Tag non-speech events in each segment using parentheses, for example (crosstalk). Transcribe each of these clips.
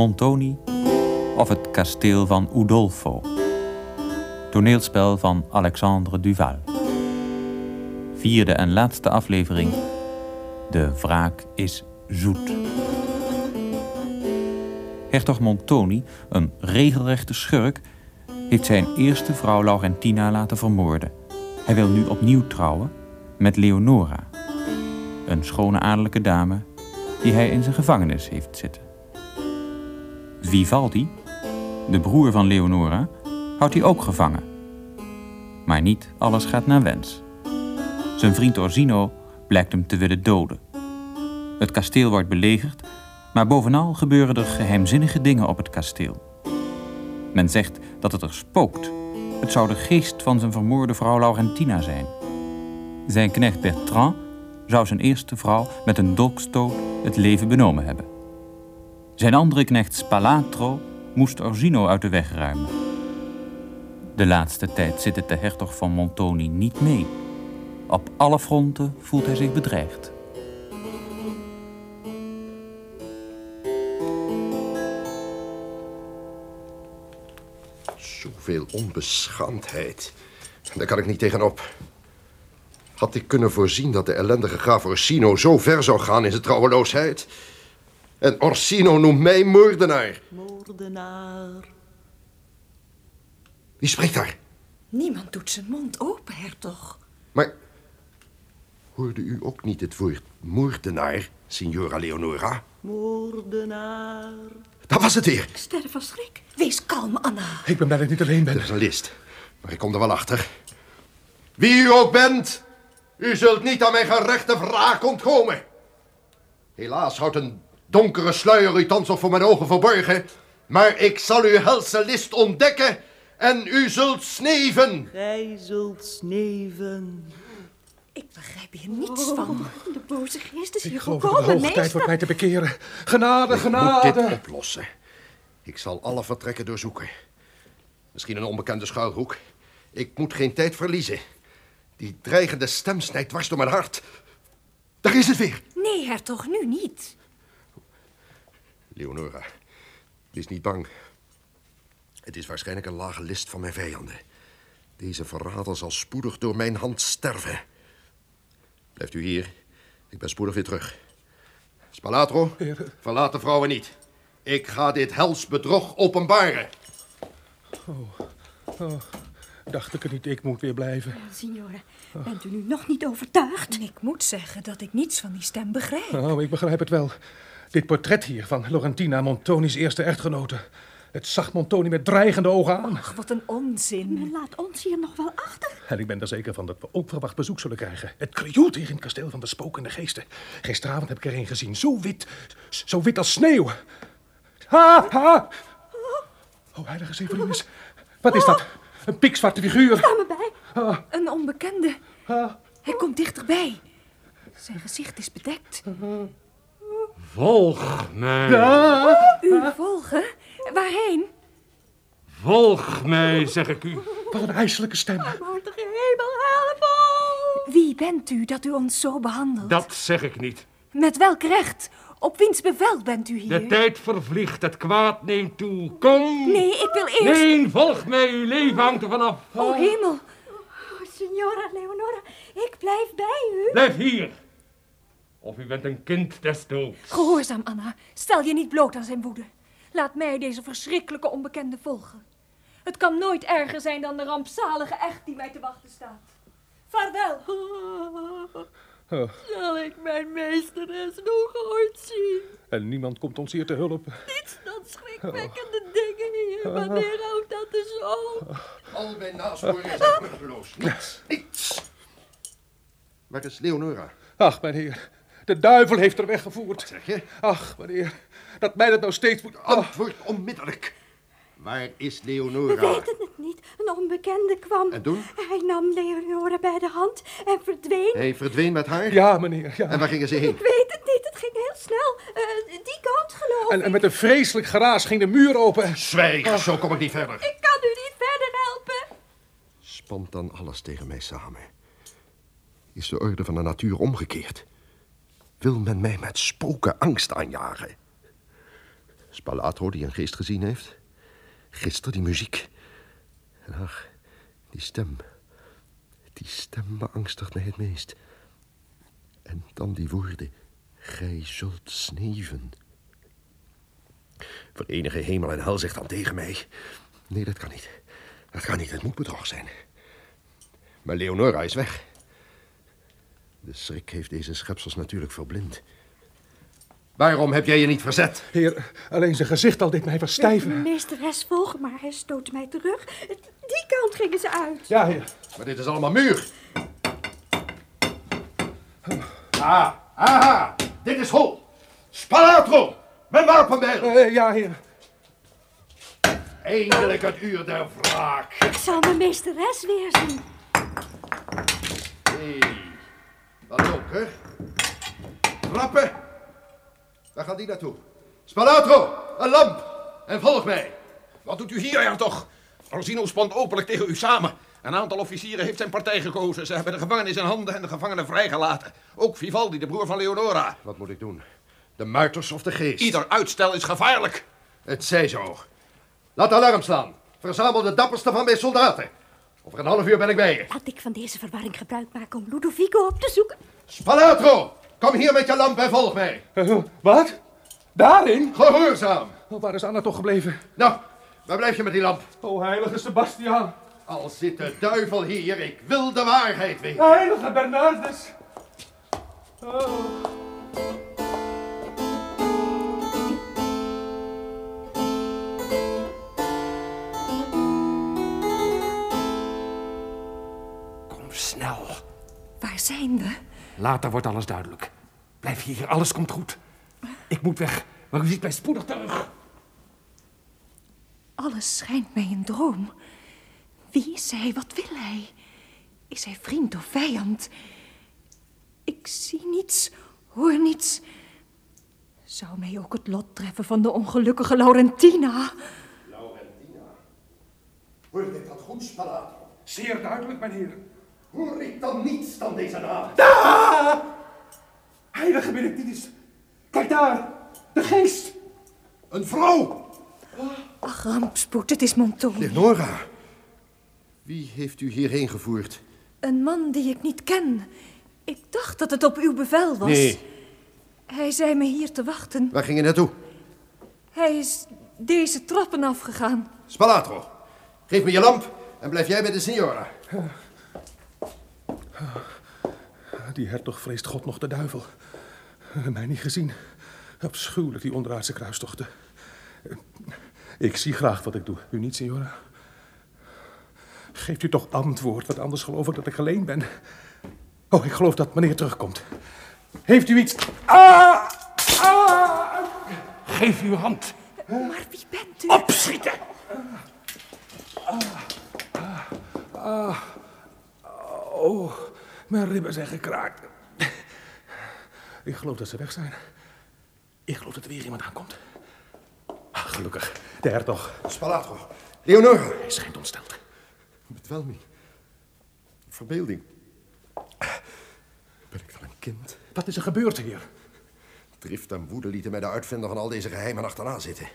Montoni of het kasteel van Udolpho. Toneelspel van Alexandre Duval. Vierde en laatste aflevering. De wraak is zoet. Hertog Montoni, een regelrechte schurk, heeft zijn eerste vrouw Laurentina laten vermoorden. Hij wil nu opnieuw trouwen met Leonora, een schone adellijke dame die hij in zijn gevangenis heeft zitten. Vivaldi, de broer van Leonora, houdt hij ook gevangen. Maar niet alles gaat naar wens. Zijn vriend Orsino blijkt hem te willen doden. Het kasteel wordt belegerd, maar bovenal gebeuren er geheimzinnige dingen op het kasteel. Men zegt dat het er spookt. Het zou de geest van zijn vermoorde vrouw Laurentina zijn. Zijn knecht Bertrand zou zijn eerste vrouw met een dolkstoot het leven benomen hebben. Zijn andere knecht Spalatro moest Orsino uit de weg ruimen. De laatste tijd zit het de hertog van Montoni niet mee. Op alle fronten voelt hij zich bedreigd. Zoveel onbeschaamdheid. Daar kan ik niet tegenop. Had ik kunnen voorzien dat de ellendige graaf Orsino zo ver zou gaan in zijn trouweloosheid? En Orsino noemt mij moordenaar. Moordenaar. Wie spreekt daar? Niemand doet zijn mond open, hertog. Maar hoorde u ook niet het woord moordenaar, signora Leonora? Moordenaar. Dat was het weer. Ik sterf van schrik. Wees kalm, Anna. Ik ben blij dat ik niet alleen ben. Dat is een list, maar ik kom er wel achter. Wie u ook bent, u zult niet aan mijn gerechte wraak ontkomen. Helaas houdt een donkere sluier u thans nog voor mijn ogen verborgen, maar ik zal uw helse list ontdekken en u zult sneven. Gij zult sneven. Ik begrijp hier niets van. De boze geest is Ik hier het volkomen hoog tijd meester. wordt mij te bekeren. Genade, Ik moet genade. dit oplossen. Ik zal alle vertrekken doorzoeken. Misschien een onbekende schuilhoek. Ik moet geen tijd verliezen. Die dreigende stem snijdt dwars door mijn hart. Daar is het weer. Nee, hertog, nu niet. Leonora, wees niet bang. Het is waarschijnlijk een lage list van mijn vijanden. Deze verrader zal spoedig door mijn hand sterven. Blijft u hier. Ik ben spoedig weer terug. Spalatro, verlaat de vrouwen niet. Ik ga dit hels bedrog openbaren. Dacht ik het niet, ik moet weer blijven. Signore, bent u nu nog niet overtuigd? Ik moet zeggen dat ik niets van die stem begrijp. Oh, ik begrijp het wel. Dit portret hier van Laurentina, Montoni's eerste echtgenote. Het zag Montoni met dreigende ogen aan. Ach, wat een onzin. Men laat ons hier nog wel achter. En ik ben er zeker van dat we onverwacht bezoek zullen krijgen. Het krioelt hier in het kasteel van de spokende geesten. Gisteravond heb ik er een gezien. Zo wit. Zo wit als sneeuw. Ha, ha. Oh, heilige Severinus. Wat is dat? Een pikzwarte figuur. Ga me bij. Een onbekende. Ha. Hij komt dichterbij. Zijn gezicht is bedekt. Volg mij. U volgen? Waarheen? Volg mij, zeg ik u. Wat een ijselijke stem. Machtige hemel, help ons. Wie bent u dat u ons zo behandelt? Dat zeg ik niet. Met welk recht? Op wiens bevel bent u hier? De tijd vervliegt, het kwaad neemt toe. Kom. Nee, ik wil eerst... Nee, volg mij, uw leven hangt er vanaf. Oh, hemel. Oh, signora Leonora, ik blijf bij u. Blijf hier. Of u bent een kind des doods. Gehoorzaam, Anna. Stel je niet bloot aan zijn woede. Laat mij deze verschrikkelijke onbekende volgen. Het kan nooit erger zijn dan de rampzalige echt die mij te wachten staat. Vaarwel. Oh, Zal ik mijn meesteres nog ooit zien? en niemand komt ons hier te hulp. Niets dan schrikwekkende dingen hier. Wanneer houdt dat dus op? Al mijn nasporingen zijn vruchteloos. Niets, niets. Waar is Leonora? Ach, mijn heer. De duivel heeft er weggevoerd. Zeg je? Ach, meneer. Dat mij dat nou steeds moet... Oh, Antwoord onmiddellijk. Waar is We Leonora? weten het niet. Een onbekende kwam. En toen? Hij nam Leonora bij de hand en verdween. Hij verdween met haar? ja, meneer. Ja. En waar gingen ze heen? Ik weet het niet. Het ging heel snel. Eh, die kant geloof En, ik. en met een vreselijk geraas ging de muur open. Zwijg, zo kom ik niet verder. Ik kan u niet verder helpen. Spant dan alles tegen mij samen. Is de orde van de natuur omgekeerd? Wil men mij met spoken angst aanjagen? Spalatro die een geest gezien heeft. Gisteren die muziek. En ach, die stem. Die stem beangstigt mij het meest. En dan die woorden. Gij zult sneven. Verenige hemel en hel zegt dan tegen mij. Nee, dat kan niet. Dat kan niet, het moet bedrog zijn. Maar Leonora is weg. De schrik heeft deze schepsels natuurlijk verblind. Waarom heb jij je niet verzet? Heer, alleen zijn gezicht al deed mij verstijven. Meesteres volgen, maar hij stoot mij terug. Die kant gingen ze uit. Ja, heer. Maar dit is allemaal muur. Ah, aha, dit is hol. Spalatro, mijn wapenbijl. Eh, ja, heer. Eindelijk het uur der wraak. Ik zal mijn meesteres weer zien. Hé, wat ook, hè? Trappen. Waar gaat die naartoe? Spalatro, een lamp. En volg mij. Wat doet u hier, toch? Orsino spant openlijk tegen u samen. Een aantal officieren heeft zijn partij gekozen. Ze hebben de gevangenis in handen en de gevangenen vrijgelaten. Ook Vivaldi, de broer van Leonora. Wat moet ik doen? De muiters of de geest? Ieder uitstel is gevaarlijk. Het zij zo. Laat alarm slaan. Verzamel de dapperste van mijn soldaten. Over een half uur ben ik bij je. Laat ik van deze verwarring gebruik maken om Ludovico op te zoeken. Spalatro, kom hier met je lamp en volg mij. Eh, wat? Daarin? Gehoorzaam. Oh, waar is Anna toch gebleven? Nou, waar blijf je met die lamp? O, heilige Sebastiaan. Al zit de duivel hier, ik wil de waarheid weten. Heilige Bernardus. Oh. Later wordt alles duidelijk. Blijf hier, alles komt goed. Ik moet weg, maar u ziet mij spoedig terug. Alles schijnt mij een droom. Wie is hij? Wat wil hij? Is hij vriend of vijand? Ik zie niets, hoor niets. Zou mij ook het lot treffen van de ongelukkige Laurentina? Hoor ik dat goed, Spalatro? Zeer duidelijk, mijn heer. Hoor ik dan niets dan deze naam? Ah! Heilige Benedictus. Kijk daar. De geest. Een vrouw! Ach, rampspoed, het is Montoni. Leonora, wie heeft u hierheen gevoerd? Een man die ik niet ken. Ik dacht dat het op uw bevel was. Nee. Hij zei me hier te wachten. Waar ging je naartoe? Hij is deze trappen afgegaan. Spalatro, geef me je lamp en blijf jij bij de signora. Die hertog vreest God nog de duivel. Mij niet gezien. Afschuwelijk, die onderaardse kruistochten. Ik zie graag wat ik doe. U niet, signora? Geeft u toch antwoord, want anders geloof ik dat ik alleen ben. Oh, ik geloof dat meneer terugkomt. Heeft u iets... Ah! Ah! Geef uw hand. Maar wie bent u? Opschieten. Oh, mijn ribben zijn gekraakt. Ik geloof dat ze weg zijn. Ik geloof dat er weer iemand aankomt. Ah, gelukkig, de hertog. Spalatro, Leonora. Hij schijnt ontsteld. Bedwelming. Verbeelding. Ben ik dan een kind? Wat is er gebeurd, heer? Drift en woede lieten mij de uitvinder van al deze geheimen achterna zitten.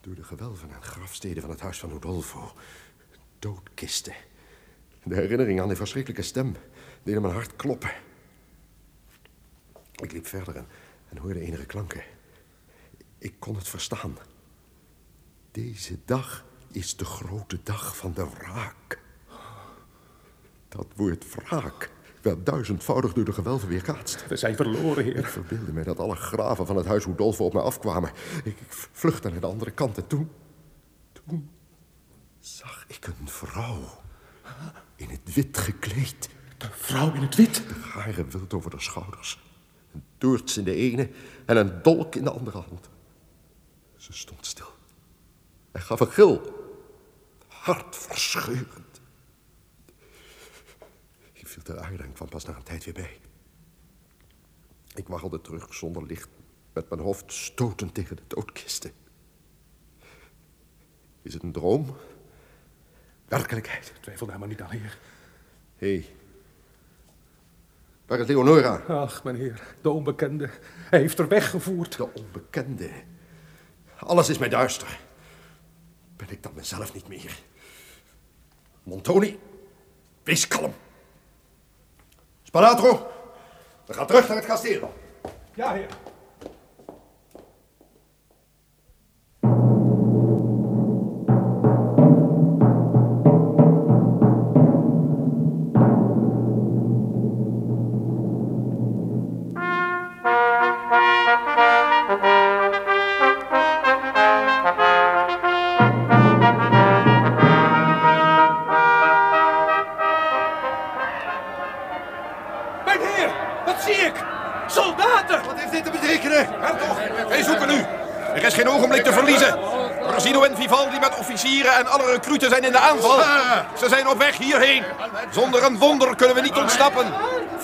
Door de gewelven en grafsteden van het huis van Udolfo. Doodkisten. De herinnering aan die verschrikkelijke stem deed mijn hart kloppen. Ik liep verder en, en hoorde enige klanken. Ik kon het verstaan. Deze dag is de grote dag van de wraak. Dat woord wraak werd duizendvoudig door de gewelven weerkaatst. We zijn verloren, Ik heer. verbeeldde mij dat alle graven van het huis Rudolfo op mij afkwamen. Ik, ik vluchtte naar de andere kant en toen... Toen zag ik een vrouw. In het wit gekleed. De vrouw in het wit. De haren wild over de schouders. Een toorts in de ene en een dolk in de andere hand. Ze stond stil. Hij gaf een gil. Hartverscheurend. Ik viel ter aarde en kwam pas na een tijd weer bij. Ik waggelde terug zonder licht, met mijn hoofd stotend tegen de doodkisten. Is het een droom? Werkelijkheid. Twijfel daar maar niet aan, heer. Hé. Hey. Waar is Leonora? Ach, mijn heer, de onbekende. Hij heeft er weggevoerd. De onbekende. Alles is mij duister. Ben ik dan mezelf niet meer? Montoni, wees kalm. Spalatro, we gaan terug naar het kasteel. Ja, heer. Heeft dit te betekenen? Hertog, wij zoeken u. Er is geen ogenblik te verliezen. Orsino en Vivaldi met officieren en alle recruten zijn in de aanval. Ze zijn op weg hierheen. Zonder een wonder kunnen we niet ontsnappen.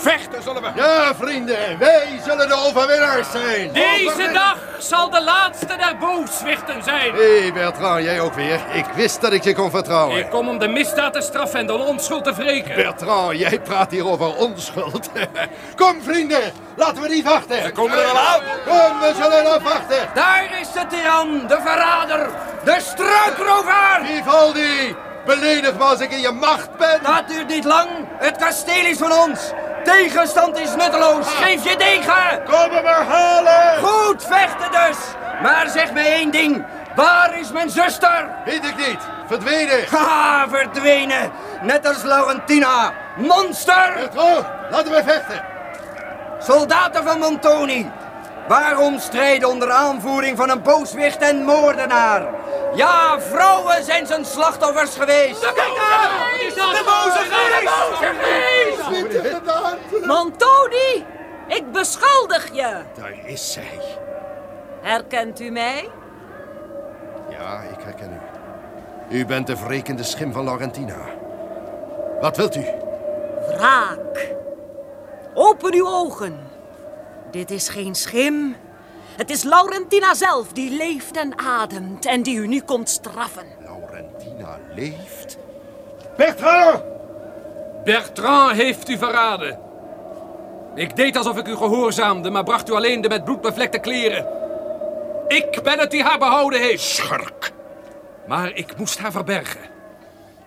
Vechten zullen we. Ja, vrienden, wij zullen de overwinnaars zijn. Deze dag zal de laatste der booswichten zijn. Hé, hey Bertrand, jij ook weer. Ik wist dat ik je kon vertrouwen. Ik kom om de misdaad te straffen en de onschuld te wreken. Bertrand, jij praat hier over onschuld. (laughs) Kom, vrienden, laten we niet wachten. Ze komen er al aan. Kom, we zullen afwachten. Daar is de tiran, de verrader, de struikrover! Vivaldi, beledig me als ik in je macht ben. Dat duurt niet lang. Het kasteel is van ons. Tegenstand is nutteloos. Geef je degen. Kom me maar halen. Goed vechten dus. Maar zeg mij één ding. Waar is mijn zuster? Weet ik niet. Verdwenen. (laughs) Haha, verdwenen. Net als Laurentina. Monster! Bertrand, laten we vechten. Soldaten van Montoni. Waarom strijden onder aanvoering van een booswicht en moordenaar? Ja, vrouwen zijn zijn slachtoffers geweest. Kijk daar! De boze geest! Montoni, ik beschuldig je. Daar is zij. Herkent u mij? Ja, ik herken u. U bent de wrekende schim van Laurentina. Wat wilt u? Wraak. Open uw ogen. Dit is geen schim. Het is Laurentina zelf die leeft en ademt en die u nu komt straffen. Laurentina leeft? Bertrand! Bertrand heeft u verraden. Ik deed alsof ik u gehoorzaamde, maar bracht u alleen de met bloed bevlekte kleren. Ik ben het die haar behouden heeft. Schurk. Maar ik moest haar verbergen.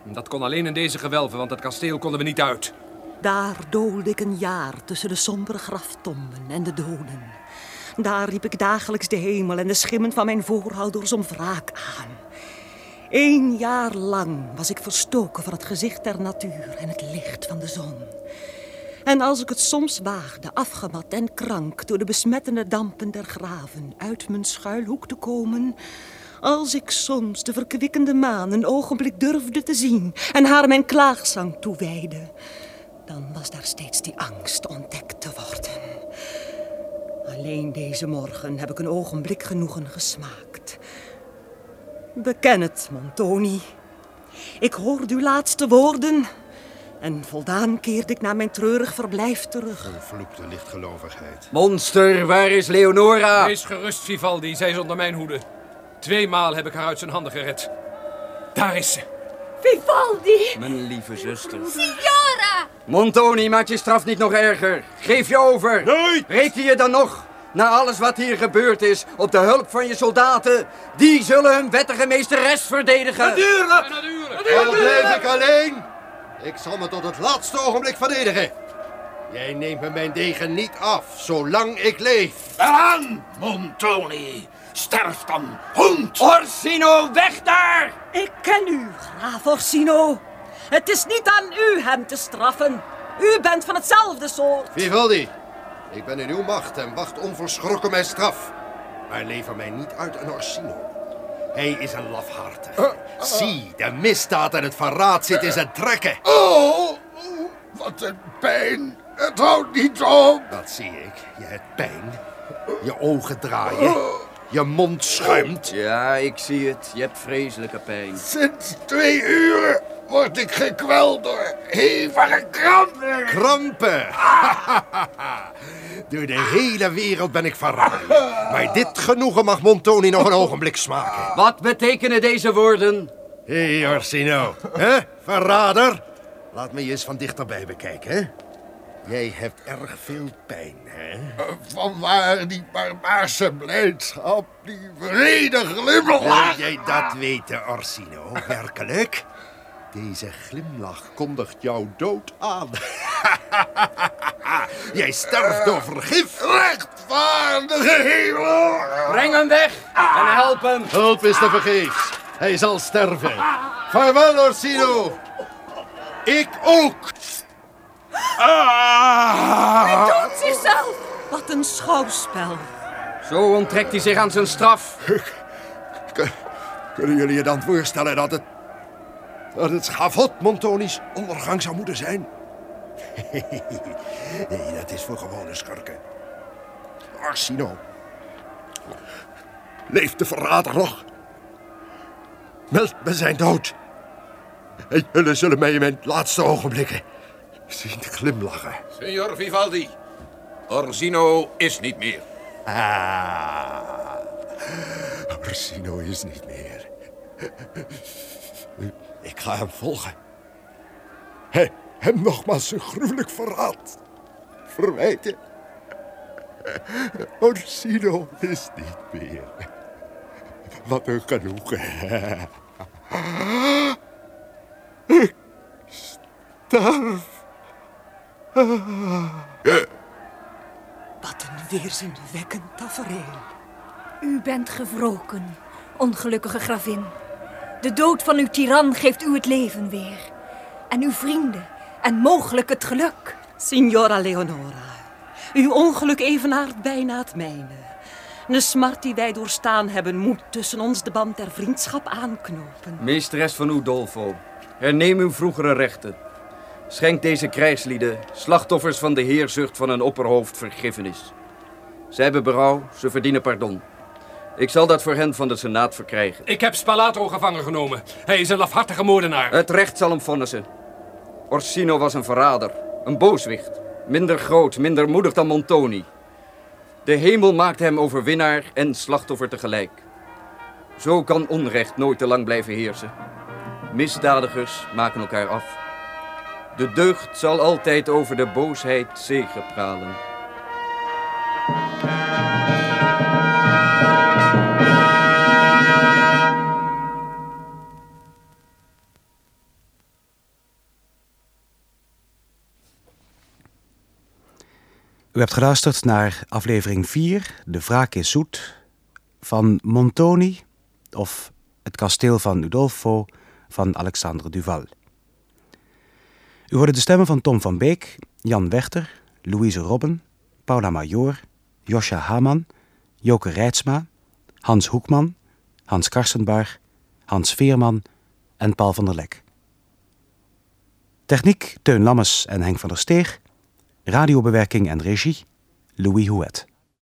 Dat kon alleen in deze gewelven, want het kasteel konden we niet uit. Daar doolde ik een jaar tussen de sombere graftomben en de doden. Daar riep ik dagelijks de hemel en de schimmen van mijn voorouders om wraak aan. Eén jaar lang was ik verstoken van het gezicht der natuur en het licht van de zon. En als ik het soms waagde, afgemat en krank door de besmettende dampen der graven uit mijn schuilhoek te komen, als ik soms de verkwikkende maan een ogenblik durfde te zien en haar mijn klaagzang toewijde, dan was daar steeds die angst ontdekt te worden. Alleen deze morgen heb ik een ogenblik genoegen gesmaakt. Beken het, Montoni. Ik hoorde uw laatste woorden en voldaan keerde ik naar mijn treurig verblijf terug. Vervloekte lichtgelovigheid. Monster, waar is Leonora? Wees gerust, Vivaldi, zij is onder mijn hoede. Tweemaal heb ik haar uit zijn handen gered. Daar is ze. Vivaldi! Mijn lieve zuster. Signora! Montoni, maak je straf niet nog erger. Geef je over. Nooit! Reken je dan nog, na alles wat hier gebeurd is, op de hulp van je soldaten? Die zullen hun wettige meesteres verdedigen. Natuurlijk! natuurlijk. Al blijf ik alleen, ik zal me tot het laatste ogenblik verdedigen. Jij neemt me mijn degen niet af, zolang ik leef. Aan, Montoni. Sterf dan, hond. Orsino, weg daar! Ik ken u, graaf Orsino. Het is niet aan u hem te straffen. U bent van hetzelfde soort. Vivaldi, ik ben in uw macht en wacht onverschrokken mijn straf. Maar lever mij niet uit aan Orsino. Hij is een lafhartig. Zie, de misdaad en het verraad zit in zijn trekken. Oh, wat een pijn. Het houdt niet op. Dat zie ik. Je hebt pijn. Je ogen draaien. Je mond schuimt. Ja, ik zie het. Je hebt vreselijke pijn. Sinds twee uren word ik gekweld door hevige krampen. Krampen. (laughs) Door de hele wereld ben ik verraden. Maar dit genoegen mag Montoni nog een ogenblik smaken. Wat betekenen deze woorden? Hé, hey, Orsino. hè? Verrader. Laat me je eens van dichterbij bekijken, hè? Jij hebt erg veel pijn, hè? Vanwaar die barbaarse blijdschap, die vrede glimlach? Wil jij dat weten, Orsino? Werkelijk? Deze glimlach kondigt jouw dood aan. (laughs) jij sterft door vergif. Rechtvaardige hemel! Breng hem weg en help hem. Hulp is te vergeefs. Hij zal sterven. Vaarwel, Orsino. Ik ook. Hij doet zichzelf! Wat een schouwspel. Zo onttrekt hij zich aan zijn straf. (laughs) Kunnen jullie je dan voorstellen dat het... dat het schavot Montoni's ondergang zou moeten zijn? (laughs) nee, dat is voor gewone schurken. Arsino. Leeft de verrader nog? Meld me zijn dood. En jullie zullen mij in mijn laatste ogenblikken zien glimlachen. Signor Vivaldi, Orsino is niet meer. Ah, Orsino is niet meer. Ik ga hem volgen. Hij, hem nogmaals een gruwelijk verraad. Verwijten. (laughs) Orsino is niet meer. Wat een genoegen. (laughs) Ik sterf. Wat een weerzinwekkend tafereel. U bent gewroken, ongelukkige gravin. De dood van uw tiran geeft u het leven weer. En uw vrienden en mogelijk het geluk. Signora Leonora, uw ongeluk evenaart bijna het mijne. De smart die wij doorstaan hebben moet tussen ons de band der vriendschap aanknopen. Meesteres van Udolfo, herneem uw vroegere rechten. Schenk deze krijgslieden, slachtoffers van de heerzucht van een opperhoofd, vergiffenis. Zij hebben berouw, ze verdienen pardon. Ik zal dat voor hen van de Senaat verkrijgen. Ik heb Spalato gevangen genomen. Hij is een lafhartige moordenaar. Het recht zal hem vonnissen. Orsino was een verrader, een booswicht. Minder groot, minder moedig dan Montoni. De hemel maakte hem overwinnaar en slachtoffer tegelijk. Zo kan onrecht nooit te lang blijven heersen. Misdadigers maken elkaar af. De deugd zal altijd over de boosheid zegepralen. U hebt geluisterd naar aflevering 4, De wraak is zoet, van Montoni, of Het kasteel van Udolfo, van Alexandre Duval. U hoorde de stemmen van Tom van Beek, Jan Wechter, Louise Robben, Paula Major, Josja Haman, Joke Rijtsma, Hans Hoekman, Hans Karsenbar, Hans Veerman en Paul van der Lek. Techniek Teun Lammes en Henk van der Steeg. Radiobewerking en regie Louis Houet.